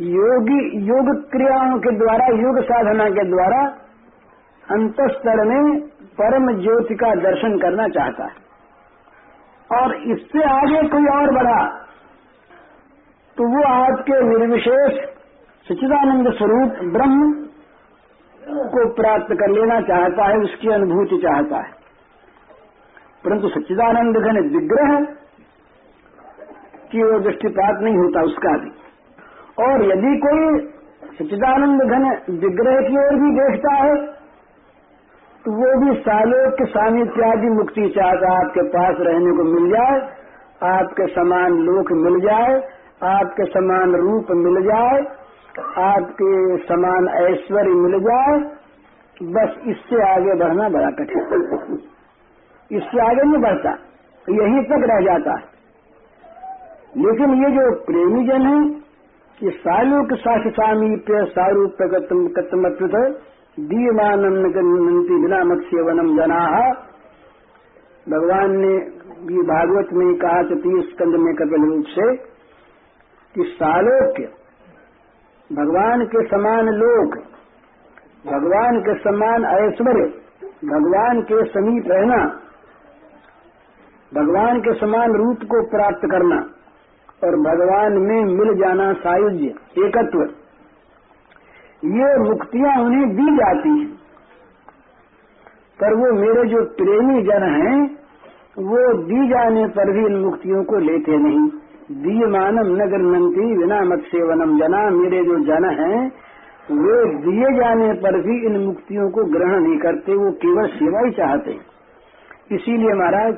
योगी, योग क्रियाओं के द्वारा, योग साधना के द्वारा अंतस्तर में परम ज्योति का दर्शन करना चाहता है। और इससे आगे कोई और बढ़ा तो वो आपके निर्विशेष सचिदानंद स्वरूप ब्रह्म को प्राप्त कर लेना चाहता है, उसकी अनुभूति चाहता है। परंतु सच्चिदानंद घन विग्रह की ओर दृष्टिपात नहीं होता उसका भी। और यदि कोई सच्चिदानंद घन विग्रह की ओर भी देखता है तो वो भी सालोक के सानिध्यादि मुक्ति चाहता आपके पास रहने को मिल जाए, आपके समान लोक मिल जाए, आपके समान रूप मिल जाए, आपके समान ऐश्वर्य मिल जाए, बस इससे आगे बढ़ना बड़ा कठिन इससे आगे नहीं बढ़ता, यहीं तक रह जाता है। लेकिन ये जो प्रेमी जन है कि सालुक साक्ष सामीप्य सारूप्य कतमत्व दीयमानंदी बिना मत्स्य वनम जना। भगवान ने ये भागवत में कहा चतीस स्कंद में कपिल रूप से कि सालोक्य भगवान के समान लोक भगवान के समान ऐश्वर्य, भगवान के समीप रहना, भगवान के समान रूप को प्राप्त करना और भगवान में मिल जाना सायुज्य, एकत्व। ये मुक्तियाँ उन्हें दी जाती हैं। पर वो मेरे जो प्रेमी जन हैं, वो दी जाने पर भी इन मुक्तियों को लेते नहीं। दी मानम न गृहती बिना मत सेवनम जना मेरे जो जन हैं, वे दिए जाने पर भी इन मुक्तियों को ग्रहण नहीं करते, वो केवल सेवा ही चाहते इसीलिए महाराज,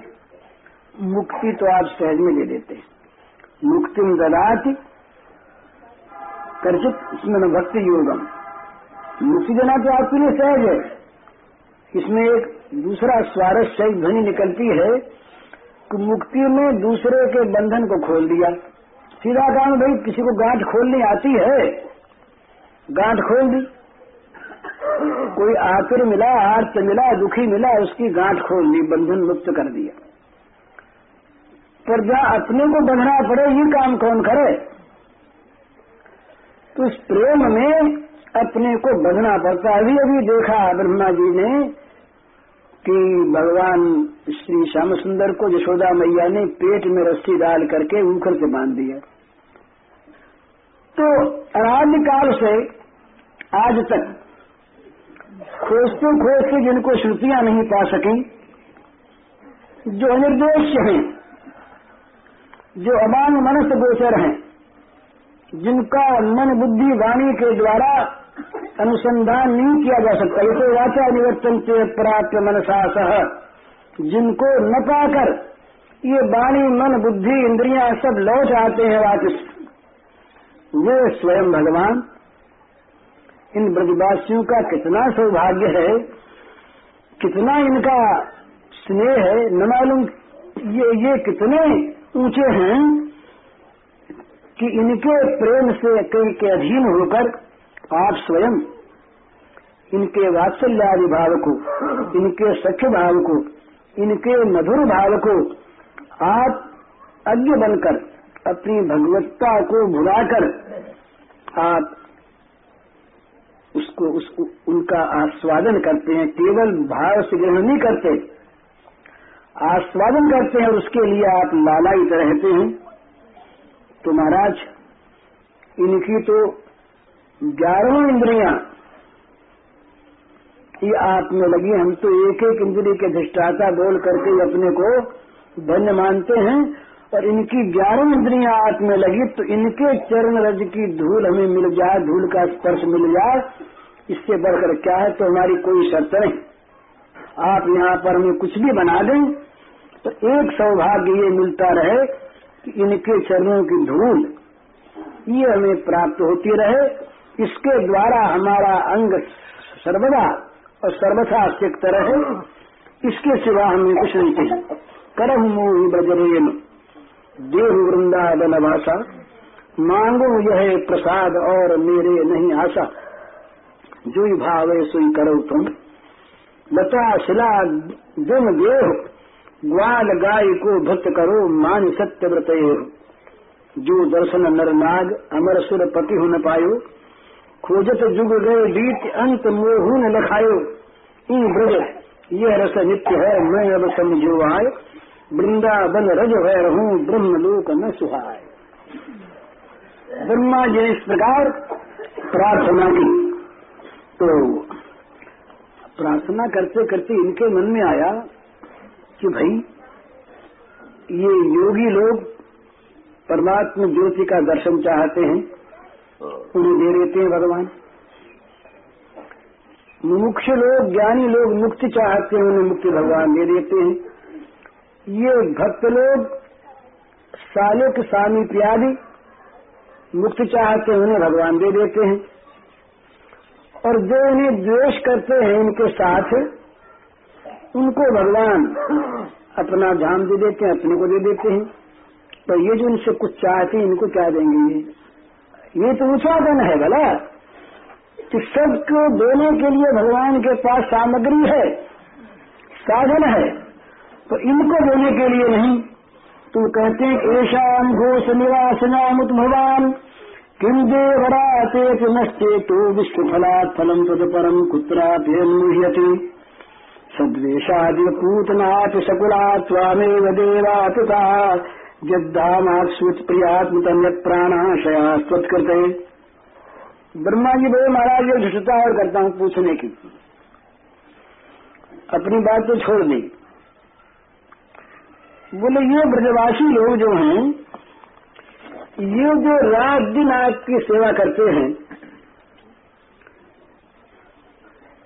मुक्ति तो आप सहज में ले लेते मुक्तिम ददाति। कर्चित इसमें भक्ति योगम मुक्ति देना तो आपके लिए सहज है। इसमें एक दूसरा स्वारस्य ध्वनि निकलती है कि मुक्ति में दूसरे के बंधन को खोल दिया। सीधा काम भाई, किसी को गांठ खोलनी आती है? गांठ खोल दी। कोई आखिर मिला, आर्त मिला, दुखी मिला, उसकी गांठ खोल दी बंधन मुक्त कर दिया। पर जहाँ अपने को बंधना पड़े ये काम कौन करे? तो इस प्रेम में अपने को बंधना पड़ता अभी अभी देखा ब्रह्मा जी ने कि भगवान श्री श्याम सुंदर को यशोदा मैया ने पेट में रस्सी डाल करके ऊखर से बाँध दिया। तो अराध्य काल से आज तक खोजते खोजते जिनको श्रुतियाँ नहीं पा सकी, जो निर्देश हैं जो अबांग मनस गोचर हैं, जिनका मन बुद्धि वाणी के द्वारा अनुसंधान नहीं किया जा सकता। ये तो वाचा निवर्तन से प्राप्त मनसा सह, जिनको न पाकर ये वाणी, मन, बुद्धि, इंद्रियाँ सब लौट आते हैं वापस वे स्वयं भगवान, इन ब्रजवासियों का कितना सौभाग्य है, कितना इनका स्नेह है, न मालूम ये ये कितने ऊँचे हैं कि इनके प्रेम से कई के अधीन होकर आप स्वयं इनके वात्सल्यादि भाव को, इनके सख्य भाव को, इनके मधुर भाव को आप अज्ञ बनकर, अपनी भगवत्ता को भुलाकर आप उसको उसको, उनका आस्वादन करते हैं, केवल भाव से ग्रहण नहीं करते। आस्वादन करते हैं और उसके लिए आप लालायित रहते हैं। तो महाराज, इनकी तो ग्यारह इंद्रियाँ ये आप में लगी हम तो एक एक इंद्रिय के अधिष्ठाता बोल करके अपने को धन्य मानते हैं और इनकी ग्यारह इंद्रियाँ आप में लगी तो इनके चरण रज की धूल हमें मिल जाए धूल का स्पर्श मिल जाए इससे बढ़कर क्या है? तो हमारी कोई शर्त नहीं। आप यहाँ पर हमें कुछ भी बना दें। तो एक सौभाग्य ये मिलता रहे कि इनके चरणों की धूल ये हमें प्राप्त होती रहे। इसके द्वारा हमारा अंग सर्वदा और सर्वथा सिक्त रहे। इसके सिवा हमें कुछ नहीं चाहिए। करम मोही ब्रजरेन देव वृंदावन भाषा मांगो यह प्रसाद और मेरे नहीं आशा। जो ही भावे सुई करो तुम। लता, शिला दिन देह ग्वाल गाय को भक्त करो, मान सत्य व्रत जो दर्शन नर नाग, अमर सुर पति हो न पायो। खोजत जुग गए बीत अंत मोहू न लखायो। इन ब्रज, यह रस नित्य है, मैं अब समझो आए वृंदावन रज है रहूँ, ब्रह्म लोक न सुहाय। ब्रह्मा जी इस प्रकार प्रार्थना की। तो प्रार्थना करते करते इनके मन में आया कि भाई ये योगी लोग परमात्मा ज्योति का दर्शन चाहते हैं। उन्हें दे देते हैं भगवान। मुमुक्ष लोग, ज्ञानी लोग मुक्ति चाहते हैं, उन्हें मुक्ति भगवान दे देते हैं। ये भक्त लोग सालोक स्वामी प्यादी मुक्ति चाहते हैं, उन्हें भगवान दे देते हैं। और जो इन्हें द्वेष करते हैं, इनके साथ उनको भगवान अपना धाम दे देते हैं, अपने को दे देते हैं। तो ये जो इनसे कुछ चाहते हैं, इनको क्या देंगे ये? ये तो ऊँचा धन है भला। कि सबको देने के लिए भगवान के पास सामग्री है, साधन है तो इनको देने के लिए नहीं। तो कहते हैं ऐशाम घोष निवास नाम भगवान किम देवराते नष्टे तो विश्व फलात् फलम तद परम कुत्राप्यन्मुह्यते देवात जद्धामास्वत प्रियात्मतम प्राणाशया करते ब्रह्मा जी बोले, महाराज, ये झुटता और करता हूँ, पूछने की अपनी बात तो छोड़ दी। बोले, ये ब्रजवासी लोग जो हैं, ये जो रात दिन आपकी सेवा करते हैं,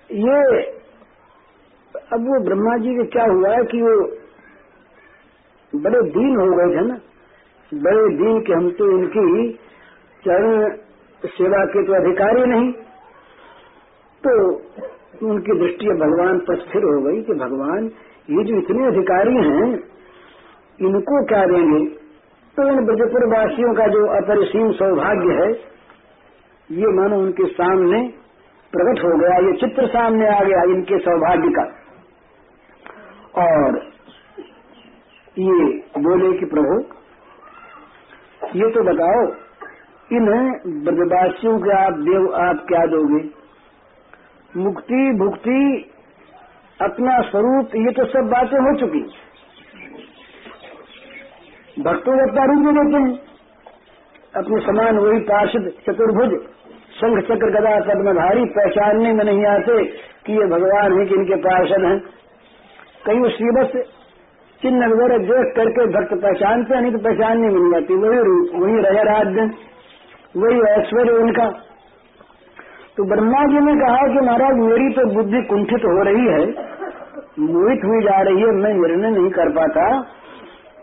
ये अब वो ब्रह्मा जी के क्या हुआ है कि वो बड़े दीन हो गए थे ना? बड़े दीन के हम तो इनकी चरण सेवा के तो अधिकारी नहीं। तो उनकी दृष्टि भगवान पर स्थिर हो गई कि भगवान, ये जो इतने अधिकारी हैं, इनको क्या देंगे? तो इन ब्रजपुर वासियों का जो अपरिसीम सौभाग्य है, ये मानो उनके सामने प्रकट हो गया, ये चित्र सामने आ गया इनके सौभाग्य का। और ये बोले कि प्रभु, ये तो बताओ इन ब्रजवासियों के आप, देव आप क्या दोगे? मुक्ति, भुक्ति, अपना स्वरूप, ये तो सब बातें हो चुकी भक्तों को अपना रूप देते हैं। अपने समान वही पार्षद चतुर्भुज संघ चक्र गदा पद्मधारी पहचानने में नहीं आते कि ये भगवान है कि इनके पार्षद हैं। कहीं श्रीवत्स चिन्ह वगैरह देख करके भक्त पहचानते नहीं तो पहचान नहीं मिल जाती वही रूप, वही रह राज्य वही ऐश्वर्य उनका। तो ब्रह्मा जी ने कहा कि महाराज, मेरी तो बुद्धि कुंठित हो रही है, मोहित हुई जा रही है, मैं निर्णय नहीं कर पाता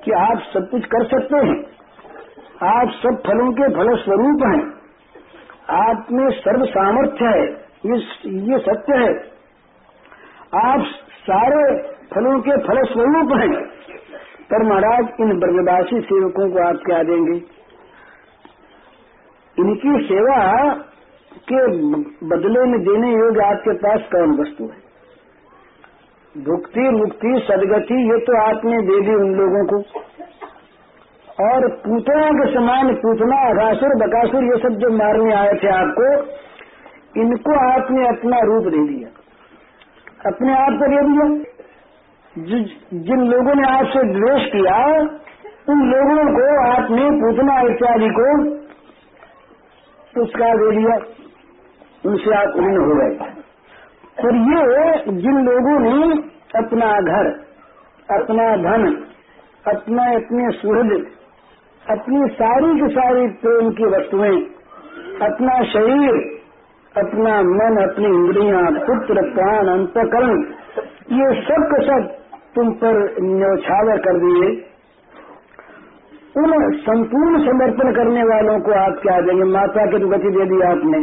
कि आप सब कुछ कर सकते हैं। आप सब फलों के फल स्वरूप हैं। आप में सर्व सामर्थ्य है। ये ये सत्य है। आप सारे फलों के फल स्वरूप हैं। पर महाराज, इन ब्रजवासी सेवकों को आप क्या देंगे? इनकी सेवा के बदले में देने योग्य आपके पास कौन वस्तु है? भुक्ति, मुक्ति, सदगति, ये तो आपने दे दी उन लोगों को। और पूतना के समान पूतना अघासुर बकासुर, ये सब जो मारने आए थे आपको, इनको आपने अपना रूप दे दिया। अपने आप को दे दिया। जिन लोगों ने आपसे द्वेष किया, उन लोगों को आपने पूतना इत्यादि को पुरस्कार दे दिया उनसे आप ऋण हो गए। और ये जिन लोगों ने अपना घर, अपना धन, अपना अपने सुहृद, अपनी सारी की सारी प्रेम की वस्तुएँ, अपना शरीर, अपना मन, अपनी इंद्रियाँ, पुत्र, प्राण, अंतकरण, ये सब के सब तुम पर न्यौछावर कर दिए। उन संपूर्ण समर्पण करने वालों को आप क्या देंगे? माता की तो गति दे दी आपने।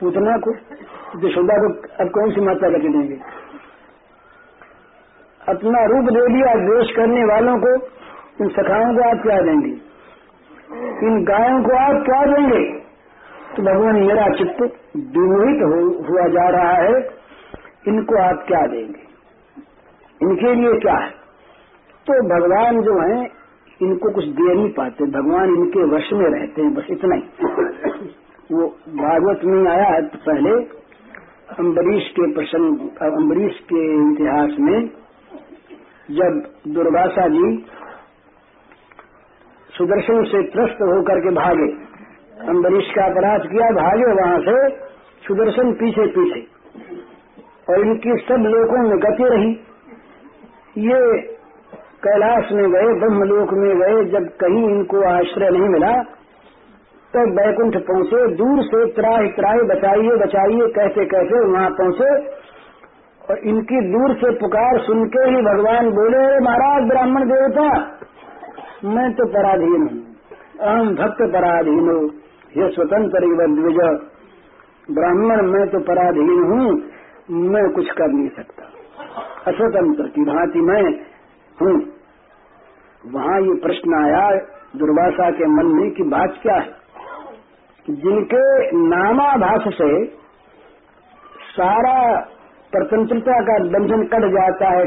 पूतना को यशोदा को अब कौन सी माता गति देंगे? अपना रूप दे दिया द्वेष करने वालों को, इन सखाओं को आप क्या देंगे? इन गायों को आप क्या देंगे? तो भगवान मेरा चित्त विमोहित हुआ जा रहा है। इनको आप क्या देंगे? इनके लिए क्या है? तो भगवान जो है, इनको कुछ दे नहीं पाते। भगवान इनके वश में रहते हैं, बस इतना ही। वो भागवत में आया है तो पहले अम्बरीश के प्रसंग अम्बरीश के इतिहास में जब दुर्वासा जी सुदर्शन से त्रस्त होकर के भागे अम्बरीश का अपराध किया, भागे वहाँ से, सुदर्शन पीछे पीछे और इनकी सब लोगों में गति रही। ये कैलाश में गए, ब्रह्मलोक में गए, जब कहीं इनको आश्रय नहीं मिला तब बैकुंठ पहुँचे, दूर से त्राही त्राही, बचाइए बचाइए कहते कहते वहाँ पहुँचे, और इनकी दूर से पुकार सुन के ही भगवान बोले, अरे महाराज, ब्राह्मण देवता, मैं तो पराधीन हूँ अहम भक्त पराधीन हूँ, ये स्वतंत्र ब्राह्मण, मैं तो पराधीन हूँ, मैं कुछ कर नहीं सकता। अस्वतंत्र की भांति मैं हूँ। वहाँ ये प्रश्न आया, दुर्वासा के मन में कि बात क्या है? जिनके नामाभास से सारा स्वतंत्रता का बंधन कट जाता है,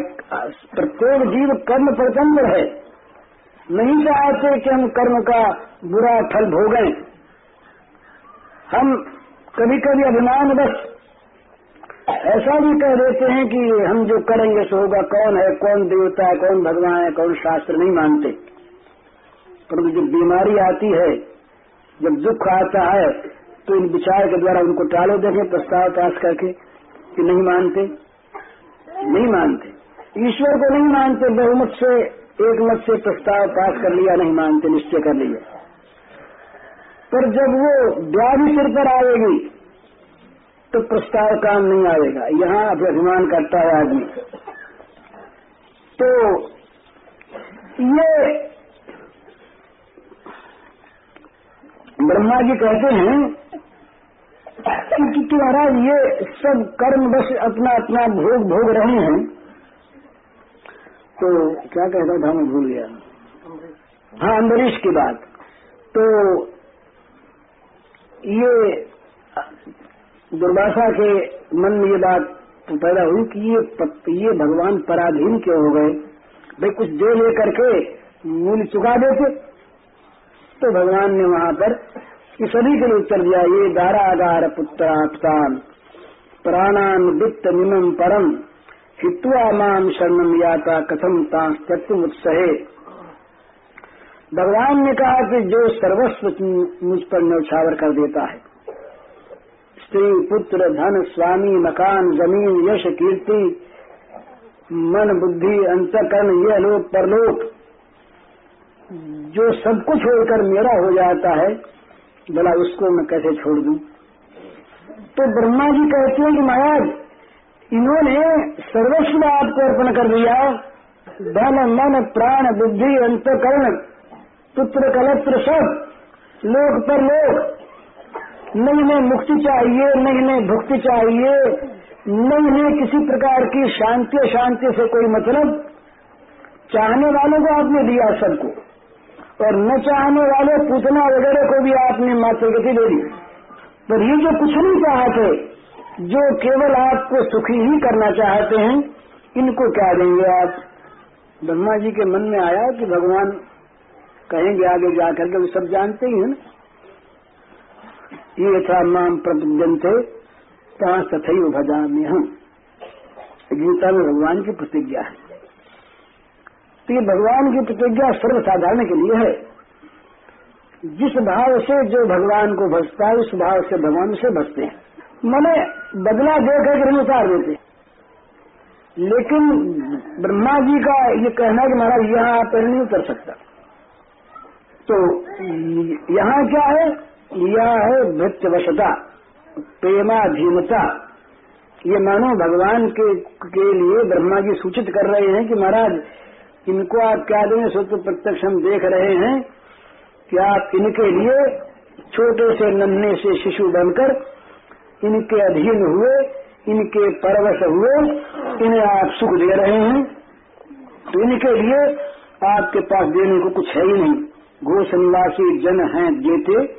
प्रत्येक जीव कर्म स्वतंत्र है। नहीं चाहते कि हम कर्म का बुरा फल भोगें। हम कभी कभी अभिमान बस ऐसा भी कह देते हैं कि हम जो करेंगे सो होगा, कौन है, कौन देवता है, कौन भगवान है, कौन शास्त्र नहीं मानते। परंतु जब बीमारी आती है, जब दुख आता है तो इन विचार के द्वारा उनको टालो, देखे, प्रस्ताव पास करके, कि नहीं मानते। नहीं मानते। ईश्वर को नहीं मानते, बहुमत से एक मत से प्रस्ताव पास कर लिया, नहीं मानते, निश्चय कर लिया। पर जब वो व्याधि सिर पर आएगी तो प्रस्ताव काम नहीं आएगा। यहाँ अभिमान करता है आदमी। तो ये ब्रह्मा जी कहते हैं कि महाराज ये सब कर्म बस अपना अपना भोग भोग रहे हैं। तो क्या कहता था, मैं भूल गया। हाँ अम्बरीश की बात। तो ये दुर्भाषा के मन में ये बात पैदा हुई कि ये ये भगवान पराधीन क्यों हो गए? भाई कुछ दे ले करके मूल्य चुका देते। तो भगवान ने वहाँ पर सभी के लिए उत्तर दिया, ये दारागार पुत्रात्तान प्राणान वित्त निमम परम, हित्वा माम शरणम याता कथम तास्तत्व उत्सहे। भगवान ने कहा कि जो सर्वस्व मुझ पर न्यौछावर कर देता है स्त्री पुत्र धन स्वामी मकान ज़मीन यश कीर्ति, मन बुद्धि अंतकरण यह लोक परलोक, जो सब कुछ होकर मेरा हो जाता है, भला उसको मैं कैसे छोड़ दूँ? तो ब्रह्मा जी कहते हैं कि महाराज, इन्होंने सर्वस्व आपको अर्पण कर दिया। धन, मन, प्राण, बुद्धि, अंतकरण, पुत्र, कलत्र, सब, लोक पर लोक नहीं इन्हें मुक्ति चाहिए, नहीं इन्हें भुक्ति चाहिए। नहीं इन्हें किसी प्रकार की शांति शांति से कोई मतलब। चाहने वालों को आपने दिया सबको। और न चाहने वाले पूतना वगैरह को भी आपने मातृगति दे दी। पर ये जो कुछ नहीं चाहते, जो केवल आपको सुखी ही करना चाहते हैं, इनको क्या देंगे आप? ब्रह्मा जी के मन में आया कि भगवान कहेंगे आगे जाकर के वो सब जानते ही हैं ना। ये था माम कहा तथई भजा में हम गीता में भगवान की प्रतिज्ञा है। तो ये भगवान की प्रतिज्ञा सर्वसाधारण के लिए है। जिस भाव से जो भगवान को भजता है, उस भाव से भगवान से भजते हैं। मैंने बदला देकर के उतार देते लेकिन ब्रह्मा जी का ये कहना कि महाराज, यहाँ आप नहीं उतर सकता। तो यहाँ क्या है? यह है भृत्यवशता प्रेमाधीनता। ये मानो भगवान के के लिए ब्रह्मा जी सूचित कर रहे हैं कि महाराज, इनको आप क्या दें? सो तो प्रत्यक्ष हम देख रहे हैं कि आप इनके लिए छोटे से नन्हे से शिशु बनकर इनके अधीन हुए, इनके परवश हुए, इन्हें आप सुख दे रहे हैं। तो इनके लिए आपके पास देने को कुछ है ही नहीं। घोष जन हैं, देते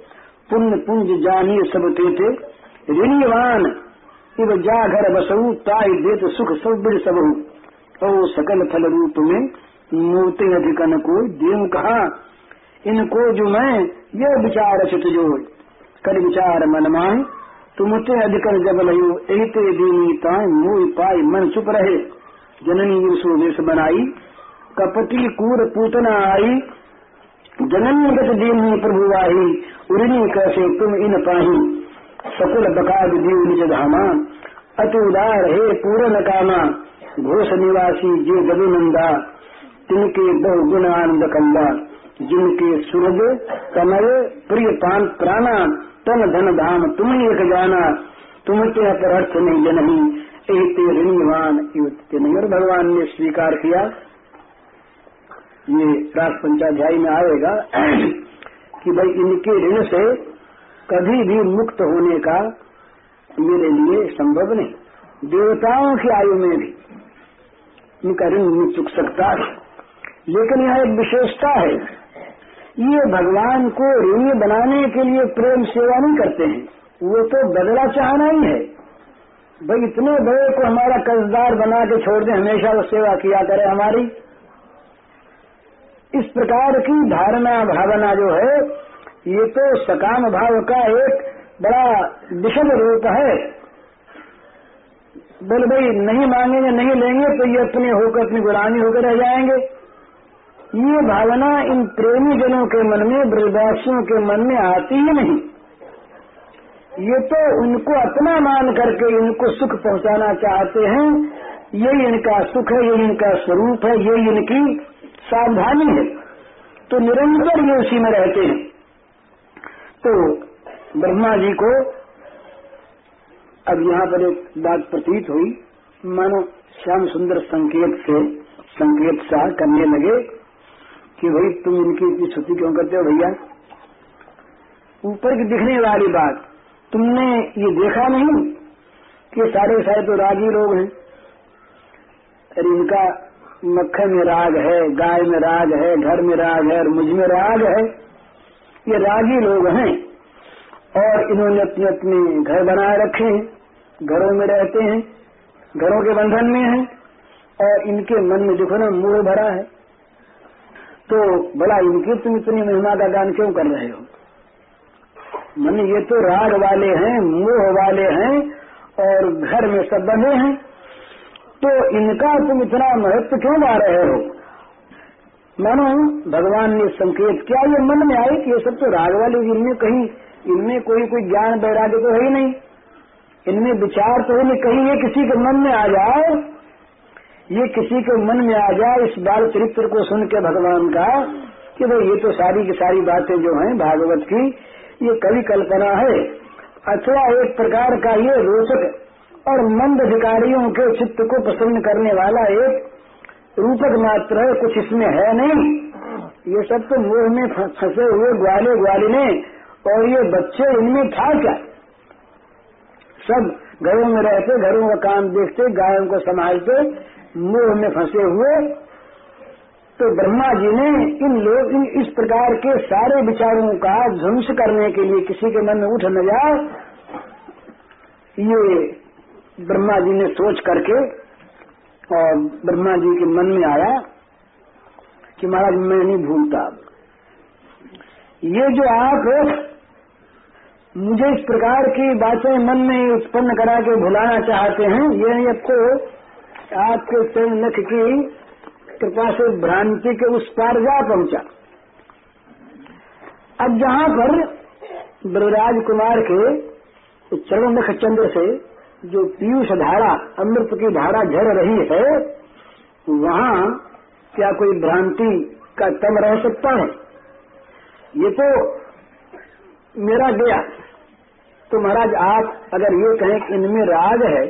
पुण्य पुंज जानी सब तेते। ऋणीवान, इव जाघर बसऊ ताई देत सुख सब सबहु। ओ सकल फल रूप में मूर्ति अधिकन को देव कहा? इनको जो मैं ये विचार चित जो कर विचार मन माए तुमते अधिकन जब लयो। एते दीनी ताय मोह पाई मन चुप रहे। जननी सो वेश बनाई। कपटी कूर पूतना आई। जननी गत दीन प्रभु आई उड़नी कैसे तुम इन पाही। सकुल बकाद जीव निज धामा। अति उदार हे पूरन कामा। घोष निवासी जे गदुनंदा तिनके बहु गुण आनंद कंदा जिनके सूरज, कमल, प्रिय पान प्राणा। तन धन धाम तुम एक जाना। तुम पर अर्थ नहीं जनही एते ऋणवान नहीं। और भगवान ने स्वीकार किया। ये रास पंचाध्याय में आएगा। कि भाई इनके ऋण से कभी भी मुक्त होने का मेरे लिए संभव नहीं। देवताओं की आयु में भी इनका ऋण नहीं चुक सकता है। लेकिन यह एक विशेषता है, ये भगवान को ऋणी बनाने के लिए प्रेम सेवा नहीं करते हैं। वो तो बदला चाहना ही है। भाई इतने बड़े को हमारा कर्जदार बना के छोड़ दे, हमेशा वो सेवा किया करे हमारी। इस प्रकार की धारणा भावना जो है, ये तो सकाम भाव का एक बड़ा विषद रूप है। बोल भाई, नहीं मांगेंगे, नहीं लेंगे तो ये अपने होकर, अपनी गुलामी होकर रह जाएँगे। ये भावना इन प्रेमी जनों के मन में, ब्रजवासियों के मन में आती ही नहीं। ये तो उनको अपना मान करके इनको सुख पहुंचाना चाहते हैं। यही इनका सुख है, यही इनका स्वरूप है, यही इनकी सावधानी है। तो निरंतर ये उसी में रहते हैं। तो ब्रह्मा जी को अब यहाँ पर एक बात प्रतीत हुई। मानो श्याम सुंदर संकेत से, संकेत सा करने लगे कि भाई तुम इनकी इतनी छुट्टी क्यों करते हो भैया? ऊपर की दिखने वाली बात, तुमने ये देखा नहीं कि सारे सारे तो रागी लोग हैं। अरे इनका मक्खन में राग है, गाय में राग है, घर में राग है और मुझमें राग है। ये रागी लोग हैं और इन्होंने अपने अपने घर बनाए रखे हैं, घरों में रहते हैं, घरों के बंधन में हैं और इनके मन में देखो ना मोह भरा है। तो बड़ा इनकी तुम इतनी महिमा का दान क्यों कर रहे हो? मन ये तो राग वाले हैं, मोह वाले हैं और घर में सब बंधे हैं। तो इनका तुम इतना महत्व क्यों गा रहे हो? मानो, भगवान ने संकेत किया, ये मन में आए कि ये सब तो राग वाले इनमें कहीं, इनमें कोई कोई ज्ञान बैराग्य तो है ही नहीं। इनमें विचार तो नहीं कहीं ये किसी के मन में आ जाए ये किसी के मन में आ जाए, इस बाल चरित्र को सुन के भगवान का, कि भाई ये तो सारी की सारी बातें जो हैं भागवत की, ये कवि कल्पना है। अथवा एक प्रकार का ये रोचक और मंद अधिकारियों के चित्त को प्रसन्न करने वाला एक रूपक मात्र है, कुछ इसमें है नहीं। ये सब तो मोह में फंसे हुए ग्वाले ग्वालिने और ये बच्चे इनमें था क्या? सब घरों में रहते, घरों का काम देखते, गायों को संभालते, मोह में फंसे हुए। तो ब्रह्मा जी ने इन लोग इन, इस प्रकार के सारे विचारों का ध्वंस करने के लिए किसी के मन में उठ न जाए ये ब्रह्मा जी ने सोच करके, और ब्रह्मा जी के मन में आया कि महाराज, मैं नहीं भूलता। ये जो आप मुझे इस प्रकार की बातें मन में उत्पन्न करा के भुलाना चाहते हैं, ये आपको आपके चरण नख की कृपा से भ्रांति के उस पार जा पहुँचा। अब जहाँ पर ब्रजराज कुमार के चरण नख चंद्र से जो पीयूष धारा, अमृत की धारा झर रही है, वहाँ क्या कोई भ्रांति का तम रह सकता है? ये तो मेरा गया। तो महाराज, आप अगर ये कहें कि इनमें राग है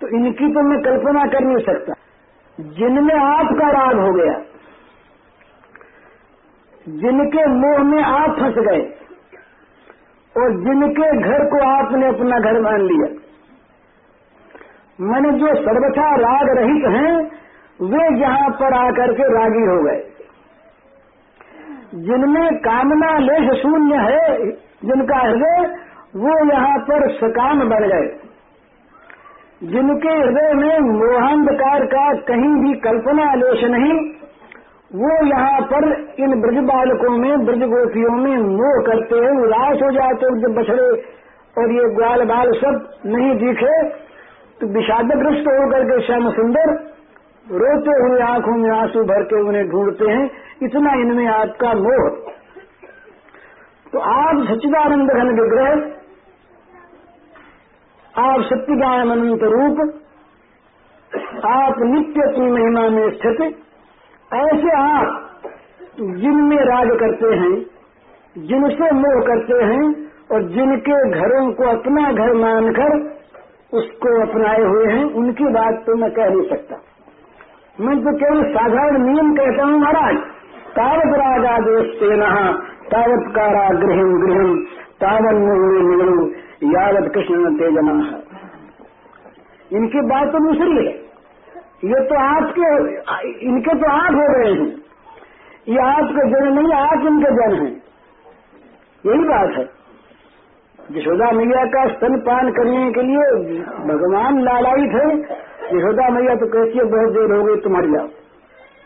तो इनकी तो मैं कल्पना कर नहीं सकता। जिनमें आपका राग हो गया, जिनके मुँह में आप फंस गए, और जिनके घर को आपने अपना घर मान लिया मैंने जो सर्वथा राग रहित हैं, वे जहाँ पर आकर के रागी हो गए। जिनमें कामना लेश शून्य है, जिनका हृदय, वो यहाँ पर सकाम बन गए। जिनके हृदय में मोहांधकार का कहीं भी कल्पना लेश नहीं, वो यहाँ पर इन ब्रज बालकों में, ब्रज गोपियों में मोह करते हैं, उदास हो जाते हैं बछड़े और ये ग्वाल बाल सब नहीं दिखे। तो विषादग्रस्त होकर के श्याम सुंदर रोते हुए आँखों में आँसू भर के उन्हें ढूंढते हैं। इतना इनमें आपका मोह। तो आप सच्चिदानंद घन विग्रह आप सत्यगायम अनंत रूप, आप नित्य अपनी महिमा में स्थित, ऐसे आप जिनमें राज करते हैं, जिनसे मोह करते हैं और जिनके घरों को अपना घर मानकर उसको अपनाए हुए हैं, उनकी बात तो मैं कह नहीं सकता। मैं तो केवल साधारण नियम कहता हूँ, महाराज, तावत राजा देश तेना तावत कारा गृह गृह, तावन मुगड़ू मुगड़ू यावत कृष्ण तेजना। इनकी बात तो दूसरी है। ये तो आपके इनके तो आप हो गए हैं। ये आपके जन नहीं आप इनके जन हैं। यही बात है। यशोदा मैया का स्तनपान करने के लिए भगवान लालाई थे यशोदा मैया तो कहती है, बहुत देर हो गई तुम्हारी जाओ।